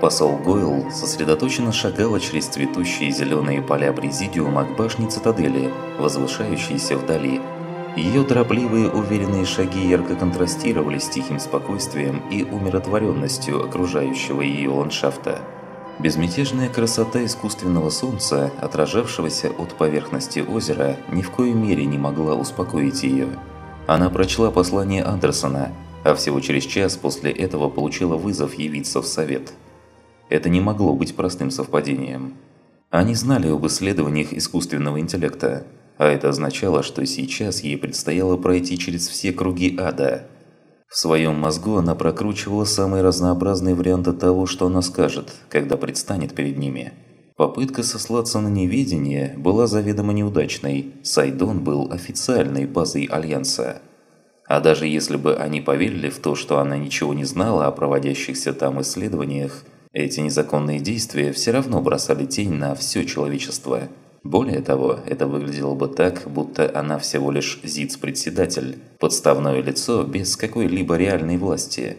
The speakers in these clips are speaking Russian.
Посол Гойл сосредоточенно шагала через цветущие зеленые поля Президиума к башне цитадели, возвышающейся вдали. Ее торопливые уверенные шаги ярко контрастировали с тихим спокойствием и умиротворенностью окружающего ее ландшафта. Безмятежная красота искусственного солнца, отражавшегося от поверхности озера, ни в коей мере не могла успокоить ее. Она прочла послание Андерсона, а всего через час после этого получила вызов явиться в совет. Это не могло быть простым совпадением. Они знали об исследованиях искусственного интеллекта, а это означало, что сейчас ей предстояло пройти через все круги ада. В своем мозгу она прокручивала самые разнообразные варианты того, что она скажет, когда предстанет перед ними. Попытка сослаться на неведение была заведомо неудачной. Сайдон был официальной базой Альянса. А даже если бы они поверили в то, что она ничего не знала о проводящихся там исследованиях, эти незаконные действия все равно бросали тень на все человечество. Более того, это выглядело бы так, будто она всего лишь ЗИЦ-председатель, подставное лицо без какой-либо реальной власти.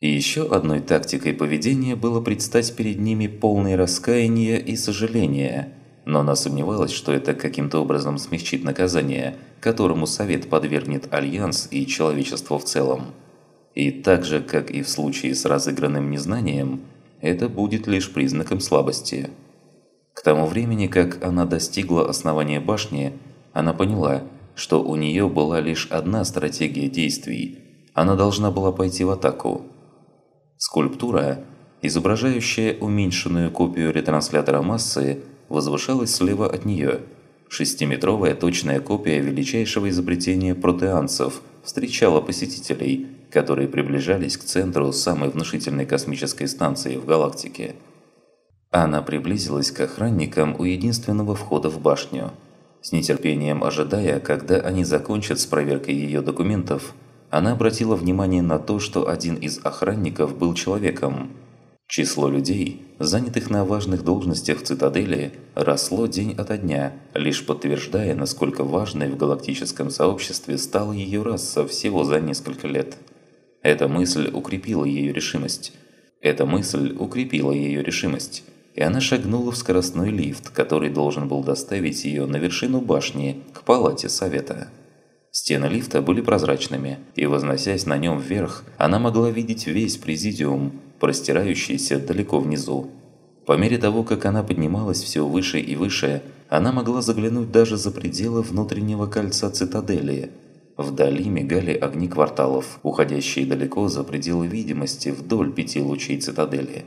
И еще одной тактикой поведения было предстать перед ними полное раскаяние и сожаление. Но она сомневалась, что это каким-то образом смягчит наказание, которому Совет подвергнет Альянс и человечество в целом. И так же, как и в случае с разыгранным незнанием – это будет лишь признаком слабости. К тому времени, как она достигла основания башни, она поняла, что у нее была лишь одна стратегия действий. Она должна была пойти в атаку. Скульптура, изображающая уменьшенную копию ретранслятора массы, возвышалась слева от нее. Шестиметровая точная копия величайшего изобретения протеанцев встречала посетителей – которые приближались к центру самой внушительной космической станции в галактике. Она приблизилась к охранникам у единственного входа в башню. С нетерпением ожидая, когда они закончат с проверкой ее документов, она обратила внимание на то, что один из охранников был человеком. Число людей, занятых на важных должностях в цитадели, росло день ото дня, лишь подтверждая, насколько важной в галактическом сообществе стала ее раса всего за несколько лет. Эта мысль укрепила ее решимость. Эта мысль укрепила ее решимость. И она шагнула в скоростной лифт, который должен был доставить ее на вершину башни, к палате совета. Стены лифта были прозрачными, и возносясь на нем вверх, она могла видеть весь президиум, простирающийся далеко внизу. По мере того, как она поднималась все выше и выше, она могла заглянуть даже за пределы внутреннего кольца цитадели – Вдали мигали огни кварталов, уходящие далеко за пределы видимости вдоль пяти лучей цитадели.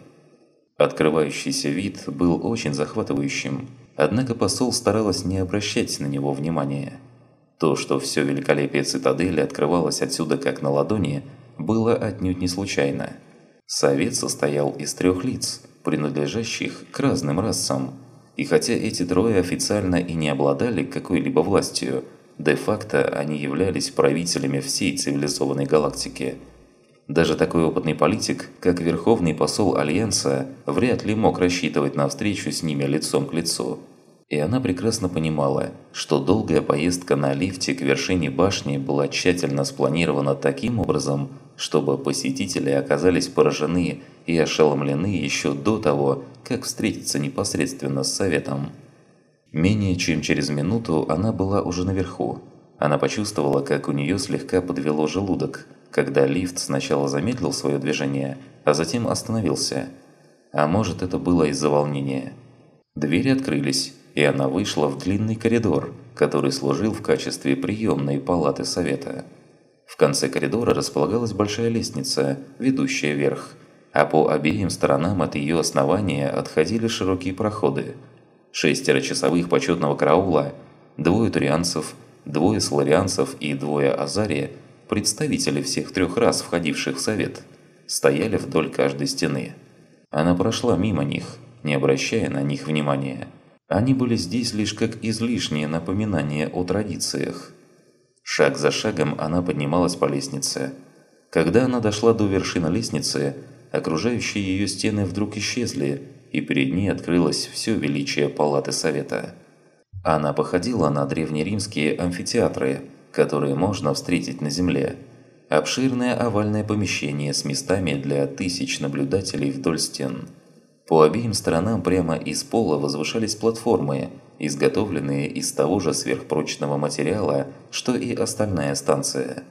Открывающийся вид был очень захватывающим, однако посол старалась не обращать на него внимания. То, что все великолепие цитадели открывалось отсюда как на ладони, было отнюдь не случайно. Совет состоял из трех лиц, принадлежащих к разным расам, и хотя эти трое официально и не обладали какой-либо властью, Де-факто они являлись правителями всей цивилизованной галактики. Даже такой опытный политик, как Верховный посол Альянса, вряд ли мог рассчитывать на встречу с ними лицом к лицу. И она прекрасно понимала, что долгая поездка на лифте к вершине башни была тщательно спланирована таким образом, чтобы посетители оказались поражены и ошеломлены еще до того, как встретиться непосредственно с Советом. Менее чем через минуту она была уже наверху. Она почувствовала, как у нее слегка подвело желудок, когда лифт сначала замедлил свое движение, а затем остановился. А может это было из-за волнения. Двери открылись, и она вышла в длинный коридор, который служил в качестве приемной палаты совета. В конце коридора располагалась большая лестница, ведущая вверх, а по обеим сторонам от ее основания отходили широкие проходы – шестеро часовых почетного караула, двое турианцев, двое сларианцев и двое азария, представители всех трех рас, входивших в совет, стояли вдоль каждой стены. Она прошла мимо них, не обращая на них внимания. Они были здесь лишь как излишнее напоминание о традициях. Шаг за шагом она поднималась по лестнице. Когда она дошла до вершины лестницы, окружающие ее стены вдруг исчезли, и перед ней открылось все величие палаты совета. Она походила на древнеримские амфитеатры, которые можно встретить на земле. Обширное овальное помещение с местами для тысяч наблюдателей вдоль стен. По обеим сторонам прямо из пола возвышались платформы, изготовленные из того же сверхпрочного материала, что и остальная станция.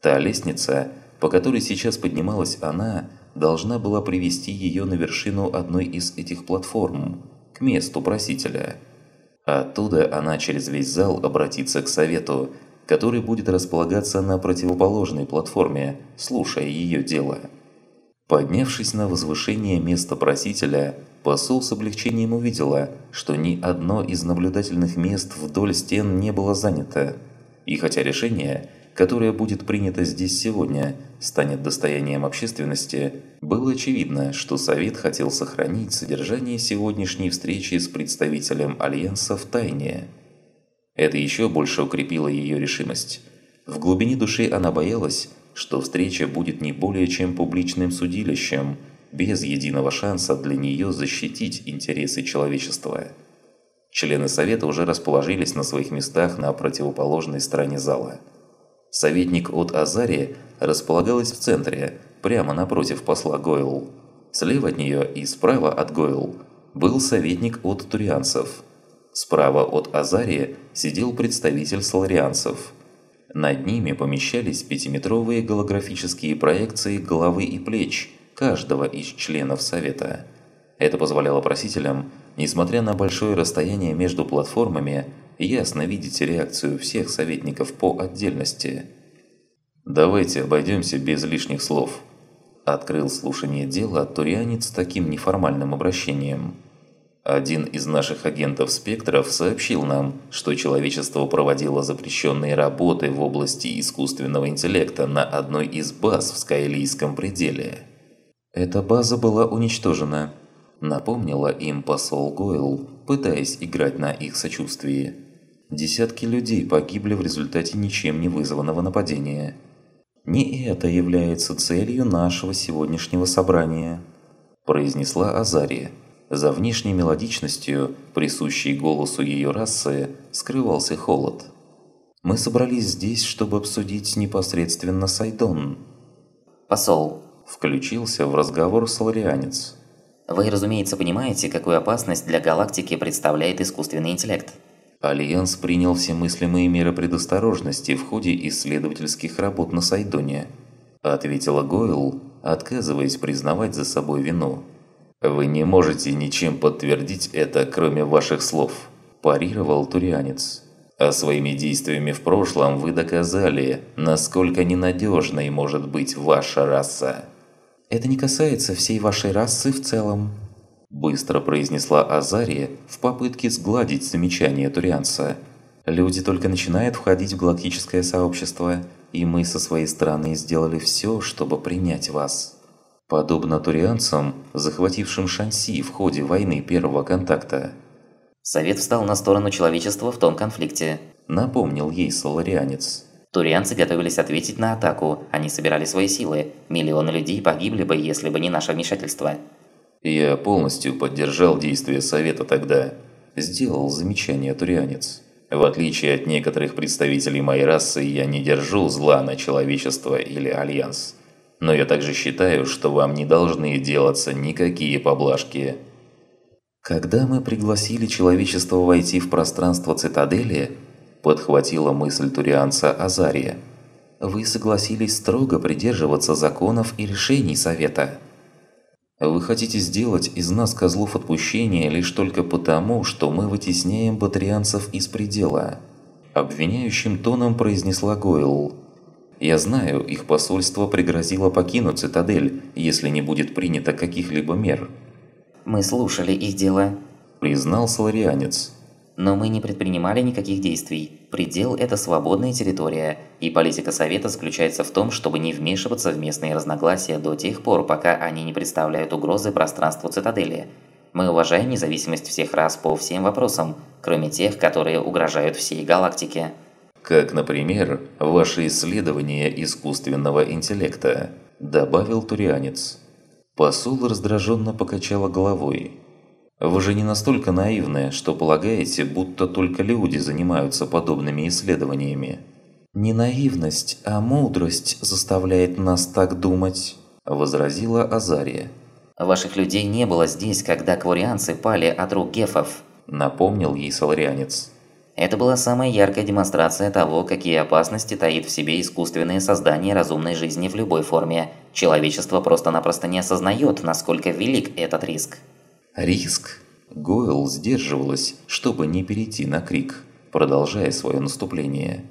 Та лестница, по которой сейчас поднималась она, должна была привести ее на вершину одной из этих платформ, к месту просителя. Оттуда она через весь зал обратится к совету, который будет располагаться на противоположной платформе, слушая ее дело. Поднявшись на возвышение места просителя, посол с облегчением увидела, что ни одно из наблюдательных мест вдоль стен не было занято. И хотя решение – которое будет принято здесь сегодня, станет достоянием общественности, было очевидно, что Совет хотел сохранить содержание сегодняшней встречи с представителем Альянса в тайне. Это еще больше укрепило ее решимость. В глубине души она боялась, что встреча будет не более чем публичным судилищем, без единого шанса для нее защитить интересы человечества. Члены Совета уже расположились на своих местах на противоположной стороне зала – Советник от Азарии располагалась в центре, прямо напротив посла Гойл. Слева от нее и справа от Гойл был советник от турианцев. Справа от Азарии сидел представитель соларианцев. Над ними помещались пятиметровые голографические проекции головы и плеч каждого из членов Совета. Это позволяло просителям, несмотря на большое расстояние между платформами, ясно видеть реакцию всех советников по отдельности. «Давайте обойдемся без лишних слов», – открыл слушание дела турианец таким неформальным обращением. Один из наших агентов спектров сообщил нам, что человечество проводило запрещенные работы в области искусственного интеллекта на одной из баз в Скайлийском пределе. Эта база была уничтожена, напомнила им посол Гойл, пытаясь играть на их сочувствии. Десятки людей погибли в результате ничем не вызванного нападения. Не это является целью нашего сегодняшнего собрания, произнесла Азария. За внешней мелодичностью, присущей голосу ее расы, скрывался холод. Мы собрались здесь, чтобы обсудить непосредственно Сайдон. Посол. Включился в разговор саларианец. Вы, разумеется, понимаете, какую опасность для галактики представляет искусственный интеллект. Альянс принял все мыслимые меры предосторожности в ходе исследовательских работ на Сайдоне, ответила Гойл, отказываясь признавать за собой вину. «Вы не можете ничем подтвердить это, кроме ваших слов», – парировал турианец. «А своими действиями в прошлом вы доказали, насколько ненадежной может быть ваша раса». «Это не касается всей вашей расы в целом», Быстро произнесла Азария в попытке сгладить замечание Турианца. «Люди только начинают входить в галактическое сообщество, и мы со своей стороны сделали все, чтобы принять вас». Подобно турианцам, захватившим Шанси в ходе войны первого контакта. Совет встал на сторону человечества в том конфликте. Напомнил ей соларианец. Турианцы готовились ответить на атаку, они собирали свои силы. Миллионы людей погибли бы, если бы не наше вмешательство. Я полностью поддержал действия Совета тогда. Сделал замечание турианец. В отличие от некоторых представителей моей расы, я не держу зла на человечество или Альянс. Но я также считаю, что вам не должны делаться никакие поблажки. Когда мы пригласили человечество войти в пространство цитадели, подхватила мысль турианца Азария. Вы согласились строго придерживаться законов и решений Совета. Вы хотите сделать из нас козлов отпущения лишь только потому, что мы вытесняем батарианцев из предела. Обвиняющим тоном произнесла Гойл. Я знаю, их посольство пригрозило покинуть цитадель, если не будет принято каких-либо мер. Мы слушали их дело, признал соларианец. Но мы не предпринимали никаких действий. Предел – это свободная территория, и политика Совета заключается в том, чтобы не вмешиваться в местные разногласия до тех пор, пока они не представляют угрозы пространству цитадели. Мы уважаем независимость всех рас по всем вопросам, кроме тех, которые угрожают всей галактике. Как, например, ваше исследование искусственного интеллекта, добавил турианец. Посол раздраженно покачала головой. Вы же не настолько наивны, что полагаете, будто только люди занимаются подобными исследованиями. Не наивность, а мудрость заставляет нас так думать, возразила Азария. Ваших людей не было здесь, когда кварианцы пали от рук гефов, напомнил ей соларианец. Это была самая яркая демонстрация того, какие опасности таит в себе искусственное создание разумной жизни в любой форме. Человечество просто-напросто не осознает, насколько велик этот риск. Риск? Гойл сдерживалась, чтобы не перейти на крик, продолжая свое наступление.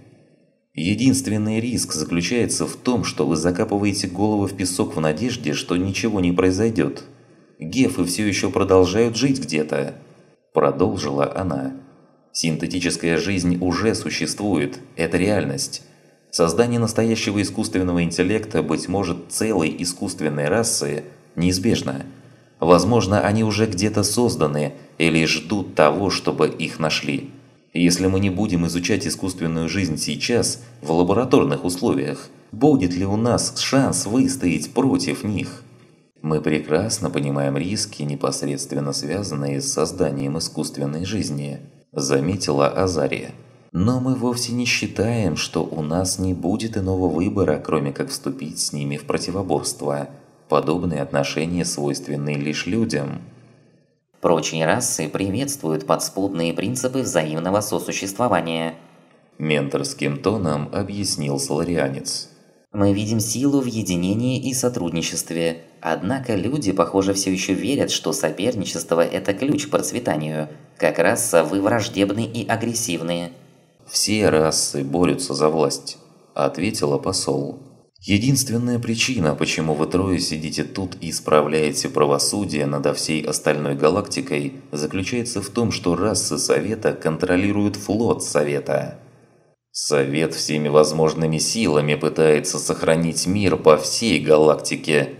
Единственный риск заключается в том, что вы закапываете голову в песок в надежде, что ничего не произойдет. Гефы все еще продолжают жить где-то. Продолжила она. Синтетическая жизнь уже существует, это реальность. Создание настоящего искусственного интеллекта, быть может, целой искусственной расы, неизбежно. Возможно, они уже где-то созданы или ждут того, чтобы их нашли. Если мы не будем изучать искусственную жизнь сейчас, в лабораторных условиях, будет ли у нас шанс выстоять против них? Мы прекрасно понимаем риски, непосредственно связанные с созданием искусственной жизни, заметила Азария. Но мы вовсе не считаем, что у нас не будет иного выбора, кроме как вступить с ними в противоборство. Подобные отношения свойственны лишь людям. Прочие расы приветствуют подспудные принципы взаимного сосуществования. Менторским тоном объяснил соларианец. Мы видим силу в единении и сотрудничестве. Однако люди, похоже, все еще верят, что соперничество – это ключ к процветанию. Как раса вы враждебны и агрессивны. «Все расы борются за власть», – ответила посол. Единственная причина, почему вы трое сидите тут и исправляете правосудие над всей остальной галактикой, заключается в том, что расы Совета контролируют флот Совета. Совет всеми возможными силами пытается сохранить мир по всей галактике.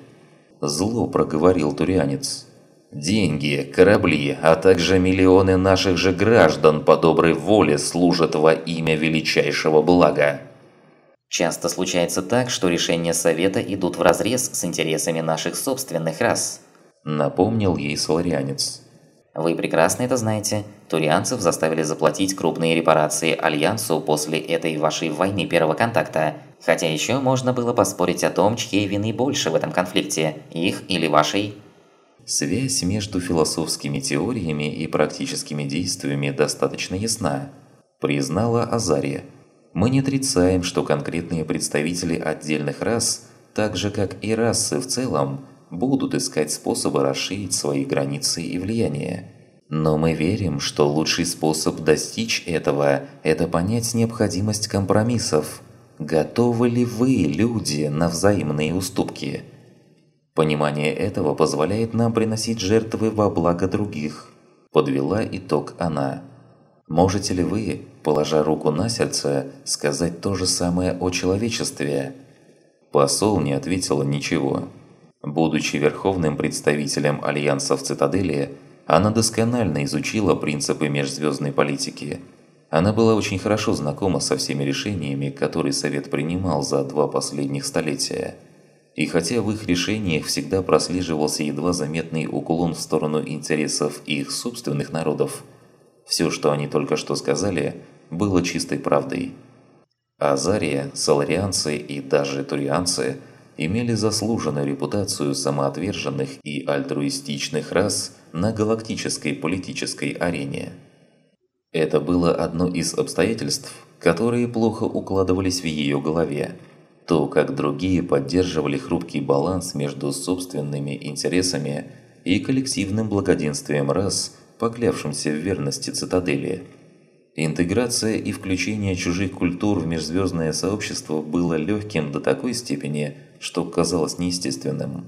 Зло проговорил Турианец. Деньги, корабли, а также миллионы наших же граждан по доброй воле служат во имя величайшего блага. Часто случается так, что решения Совета идут вразрез с интересами наших собственных рас. Напомнил ей соларианец. Вы прекрасно это знаете. Турианцев заставили заплатить крупные репарации Альянсу после этой вашей войны первого контакта. Хотя еще можно было поспорить о том, чьей вины больше в этом конфликте, их или вашей. Связь между философскими теориями и практическими действиями достаточно ясна, признала Азария. Мы не отрицаем, что конкретные представители отдельных рас, так же как и расы в целом, будут искать способы расширить свои границы и влияние. Но мы верим, что лучший способ достичь этого – это понять необходимость компромиссов. Готовы ли вы, люди, на взаимные уступки? Понимание этого позволяет нам приносить жертвы во благо других. Подвела итог она. Можете ли вы, положа руку на сердце, сказать то же самое о человечестве? Посол не ответила ничего. Будучи верховным представителем Альянса в Цитадели, она досконально изучила принципы межзвездной политики. Она была очень хорошо знакома со всеми решениями, которые Совет принимал за два последних столетия. И хотя в их решениях всегда прослеживался едва заметный уклон в сторону интересов их собственных народов, все, что они только что сказали, было чистой правдой. Азария, саларианцы и даже турианцы имели заслуженную репутацию самоотверженных и альтруистичных рас на галактической политической арене. Это было одно из обстоятельств, которые плохо укладывались в ее голове. То, как другие поддерживали хрупкий баланс между собственными интересами и коллективным благоденствием рас, поклявшимся в верности цитадели. Интеграция и включение чужих культур в межзвездное сообщество было легким до такой степени, что казалось неестественным.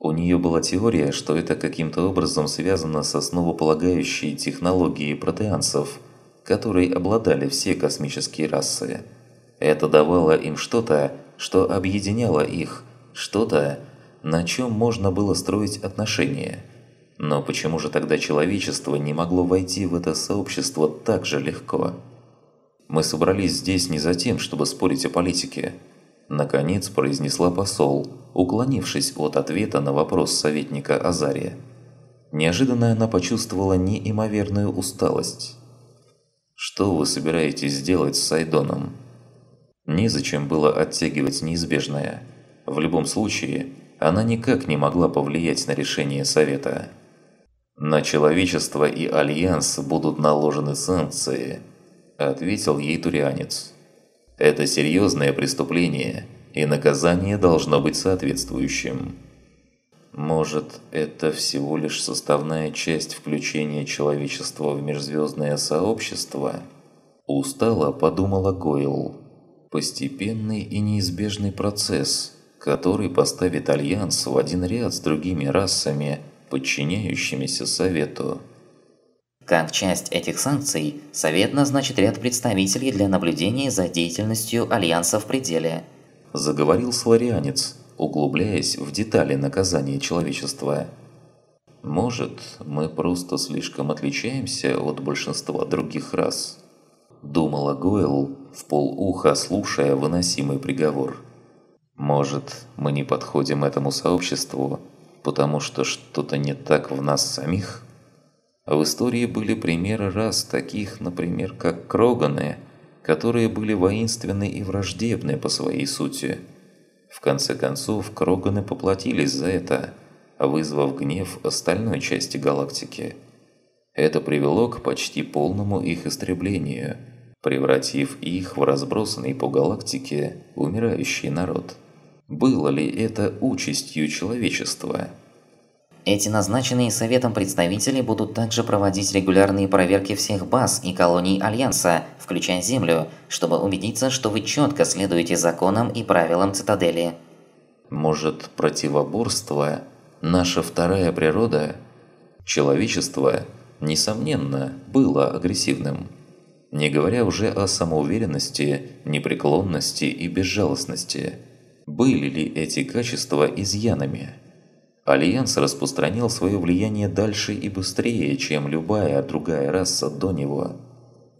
У нее была теория, что это каким-то образом связано с основополагающей технологией протеанцев, которой обладали все космические расы. Это давало им что-то, что объединяло их, что-то, на чем можно было строить отношения – но почему же тогда человечество не могло войти в это сообщество так же легко? Мы собрались здесь не за тем, чтобы спорить о политике. Наконец произнесла посол, уклонившись от ответа на вопрос советника Азария. Неожиданно она почувствовала неимоверную усталость. «Что вы собираетесь сделать с Сайдоном?» Незачем было оттягивать неизбежное. В любом случае, она никак не могла повлиять на решение Совета. «На человечество и Альянс будут наложены санкции», – ответил ей турианец. «Это серьезное преступление, и наказание должно быть соответствующим». Может, это всего лишь составная часть включения человечества в межзвездное сообщество? Устало подумала Гойл. Постепенный и неизбежный процесс, который поставит Альянс в один ряд с другими расами, подчиняющимися Совету. Как часть этих санкций, Совет назначит ряд представителей для наблюдения за деятельностью Альянса в пределе. Заговорил саларианец, углубляясь в детали наказания человечества. Может, мы просто слишком отличаемся от большинства других рас? Думала Гойл, в полуха слушая выносимый приговор. Может, мы не подходим этому сообществу, потому что что-то не так в нас самих? В истории были примеры рас таких, например, как Кроганы, которые были воинственны и враждебны по своей сути – в конце концов, Кроганы поплатились за это, вызвав гнев остальной части галактики. Это привело к почти полному их истреблению, превратив их в разбросанный по галактике умирающий народ. Было ли это участью человечества? Эти назначенные Советом представители будут также проводить регулярные проверки всех баз и колоний Альянса, включая Землю, чтобы убедиться, что вы четко следуете законам и правилам Цитадели. Может, противоборство – наша вторая природа? Человечество, несомненно, было агрессивным. Не говоря уже о самоуверенности, непреклонности и безжалостности. Были ли эти качества изъянами? Альянс распространил свое влияние дальше и быстрее, чем любая другая раса до него.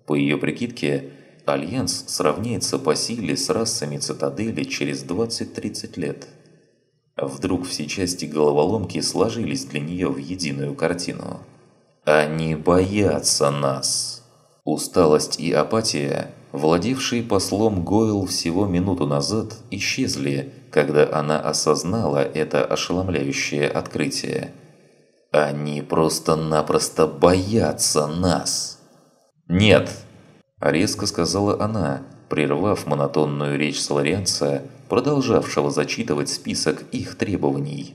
По ее прикидке, Альянс сравняется по силе с расами Цитадели через 20-30 лет. Вдруг все части головоломки сложились для нее в единую картину. Они боятся нас. Усталость и апатия, владевшие послом Гойл всего минуту назад, исчезли, когда она осознала это ошеломляющее открытие. Они просто-напросто боятся нас. «Нет!» – резко сказала она, прервав монотонную речь Соларианца, продолжавшего зачитывать список их требований.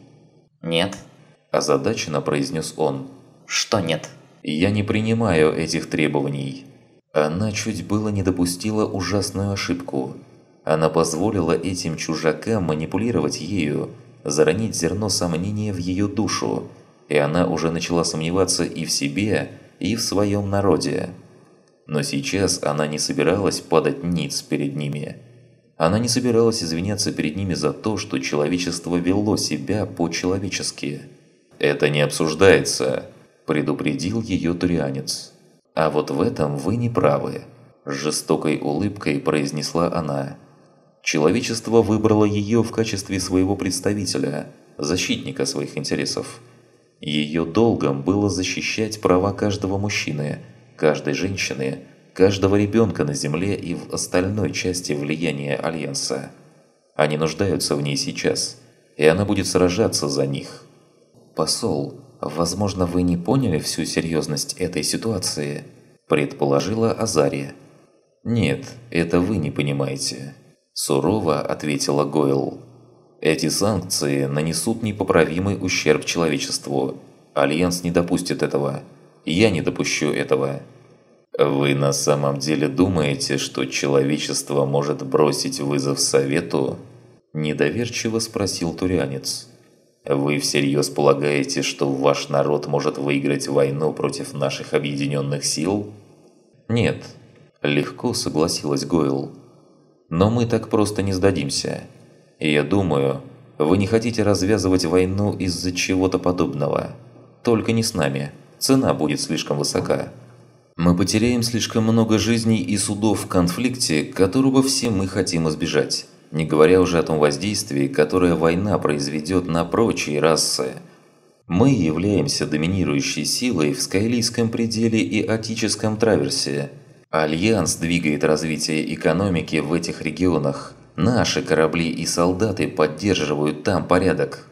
«Нет», – озадаченно произнес он. «Что нет?» «Я не принимаю этих требований». Она чуть было не допустила ужасную ошибку – она позволила этим чужакам манипулировать ею, заронить зерно сомнения в ее душу, и она уже начала сомневаться и в себе, и в своем народе. Но сейчас она не собиралась падать ниц перед ними. Она не собиралась извиняться перед ними за то, что человечество вело себя по-человечески. «Это не обсуждается», – предупредил ее турианец. «А вот в этом вы не правы», – с жестокой улыбкой произнесла она. Человечество выбрало ее в качестве своего представителя, защитника своих интересов. Ее долгом было защищать права каждого мужчины, каждой женщины, каждого ребенка на Земле и в остальной части влияния Альянса. Они нуждаются в ней сейчас, и она будет сражаться за них. «Посол, возможно, вы не поняли всю серьезность этой ситуации», – предположила Азария. «Нет, это вы не понимаете». Сурово ответила Гойл. Эти санкции нанесут непоправимый ущерб человечеству. Альянс не допустит этого. Я не допущу этого. Вы на самом деле думаете, что человечество может бросить вызов Совету? Недоверчиво спросил Турянец. Вы всерьез полагаете, что ваш народ может выиграть войну против наших объединенных сил? Нет. Легко согласилась Гойл. Но мы так просто не сдадимся. И я думаю, вы не хотите развязывать войну из-за чего-то подобного. Только не с нами. Цена будет слишком высока. Мы потеряем слишком много жизней и судов в конфликте, которого все мы хотим избежать. Не говоря уже о том воздействии, которое война произведет на прочие расы. Мы являемся доминирующей силой в Скайлийском пределе и Атическом траверсе – Альянс двигает развитие экономики в этих регионах. Наши корабли и солдаты поддерживают там порядок.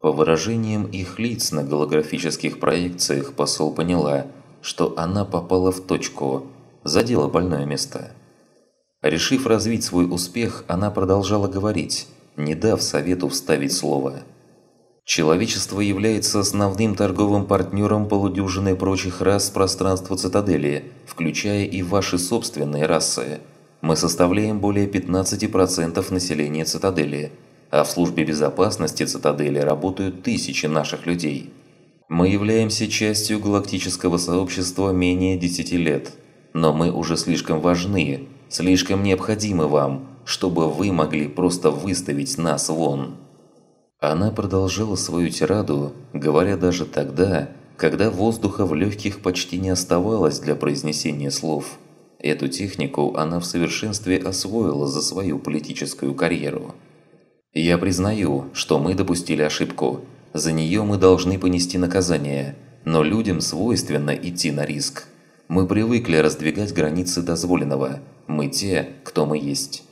По выражениям их лиц на голографических проекциях посол поняла, что она попала в точку, задела больное место. Решив развить свой успех, она продолжала говорить, не дав совету вставить слово. Человечество является основным торговым партнером полудюжины прочих рас пространства цитадели, включая и ваши собственные расы. Мы составляем более 15% населения цитадели – а в службе безопасности цитадели работают тысячи наших людей. Мы являемся частью галактического сообщества менее 10 лет, но мы уже слишком важны, слишком необходимы вам, чтобы вы могли просто выставить нас вон. Она продолжала свою тираду, говоря даже тогда, когда воздуха в легких почти не оставалось для произнесения слов. Эту технику она в совершенстве освоила за свою политическую карьеру. Я признаю, что мы допустили ошибку. За нее мы должны понести наказание. Но людям свойственно идти на риск. Мы привыкли раздвигать границы дозволенного. Мы те, кто мы есть.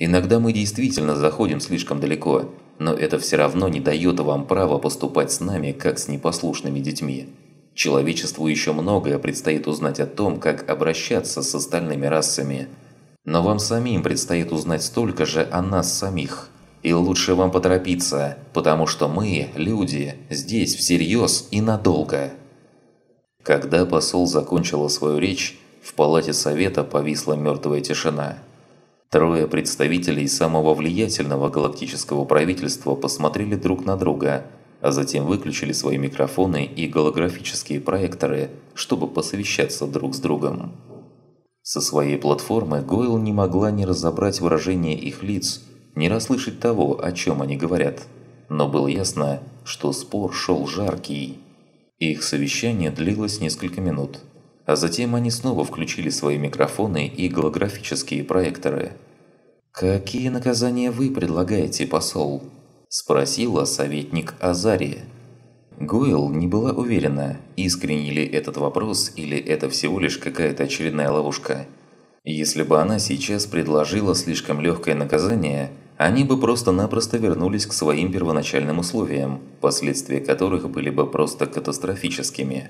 Иногда мы действительно заходим слишком далеко, но это все равно не дает вам права поступать с нами, как с непослушными детьми. Человечеству еще многое предстоит узнать о том, как обращаться с остальными расами. Но вам самим предстоит узнать столько же о нас самих – и лучше вам поторопиться, потому что мы, люди, здесь всерьез и надолго. Когда посол закончила свою речь, в палате совета повисла мертвая тишина. Трое представителей самого влиятельного галактического правительства посмотрели друг на друга, а затем выключили свои микрофоны и голографические проекторы, чтобы посовещаться друг с другом. Со своей платформы Гойл не могла не разобрать выражение их лиц не расслышать того, о чем они говорят. Но было ясно, что спор шел жаркий. Их совещание длилось несколько минут. А затем они снова включили свои микрофоны и голографические проекторы. «Какие наказания вы предлагаете, посол?» – спросила советник Азария. Гойл не была уверена, искренне ли этот вопрос или это всего лишь какая-то очередная ловушка. Если бы она сейчас предложила слишком легкое наказание – они бы просто-напросто вернулись к своим первоначальным условиям, последствия которых были бы просто катастрофическими.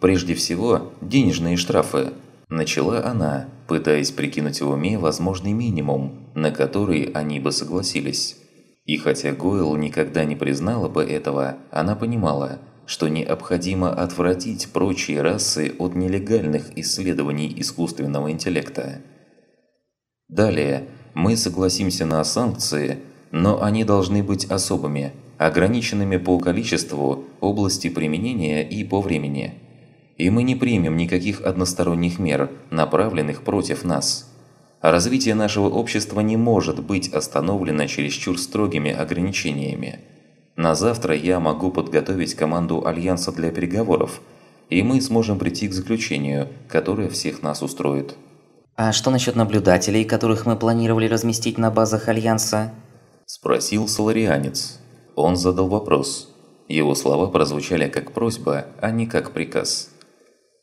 Прежде всего, денежные штрафы. Начала она, пытаясь прикинуть в уме возможный минимум, на который они бы согласились. И хотя Гойл никогда не признала бы этого, она понимала, что необходимо отвратить прочие расы от нелегальных исследований искусственного интеллекта. Далее – мы согласимся на санкции, но они должны быть особыми, ограниченными по количеству, области применения и по времени. И мы не примем никаких односторонних мер, направленных против нас. развитие нашего общества не может быть остановлено чересчур строгими ограничениями. На завтра я могу подготовить команду Альянса для переговоров, и мы сможем прийти к заключению, которое всех нас устроит. «А что насчет наблюдателей, которых мы планировали разместить на базах Альянса?» Спросил Соларианец. Он задал вопрос. Его слова прозвучали как просьба, а не как приказ.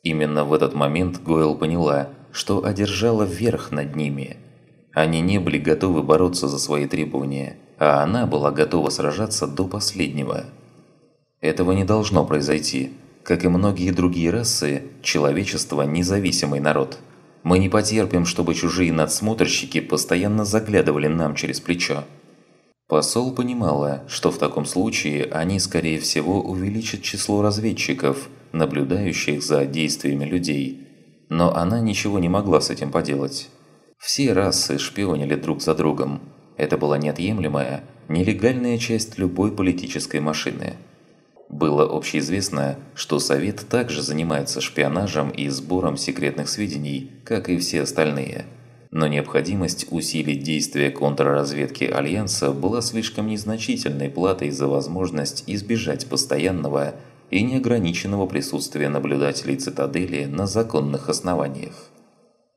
Именно в этот момент Гойл поняла, что одержала верх над ними. Они не были готовы бороться за свои требования, а она была готова сражаться до последнего. Этого не должно произойти. Как и многие другие расы, человечество – независимый народ – мы не потерпим, чтобы чужие надсмотрщики постоянно заглядывали нам через плечо. Посол понимала, что в таком случае они, скорее всего, увеличат число разведчиков, наблюдающих за действиями людей. Но она ничего не могла с этим поделать. Все расы шпионили друг за другом. Это была неотъемлемая, нелегальная часть любой политической машины – было общеизвестно, что Совет также занимается шпионажем и сбором секретных сведений, как и все остальные. Но необходимость усилить действия контрразведки Альянса была слишком незначительной платой за возможность избежать постоянного и неограниченного присутствия наблюдателей цитадели на законных основаниях.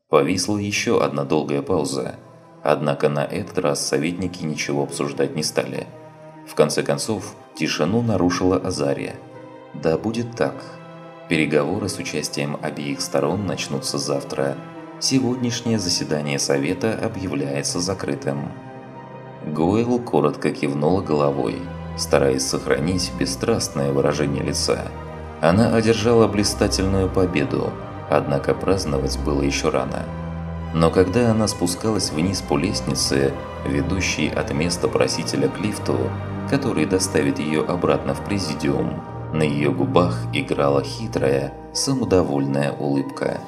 Повисла еще одна долгая пауза, однако на этот раз советники ничего обсуждать не стали – в конце концов, тишину нарушила Азария. Да будет так. Переговоры с участием обеих сторон начнутся завтра. Сегодняшнее заседание Совета объявляется закрытым. Гойл коротко кивнула головой. стараясь сохранить бесстрастное выражение лица. Она одержала блистательную победу, однако праздновать было еще рано. Но когда она спускалась вниз по лестнице, ведущей от места просителя к лифту, который доставит ее обратно в президиум, на ее губах играла хитрая, самодовольная улыбка.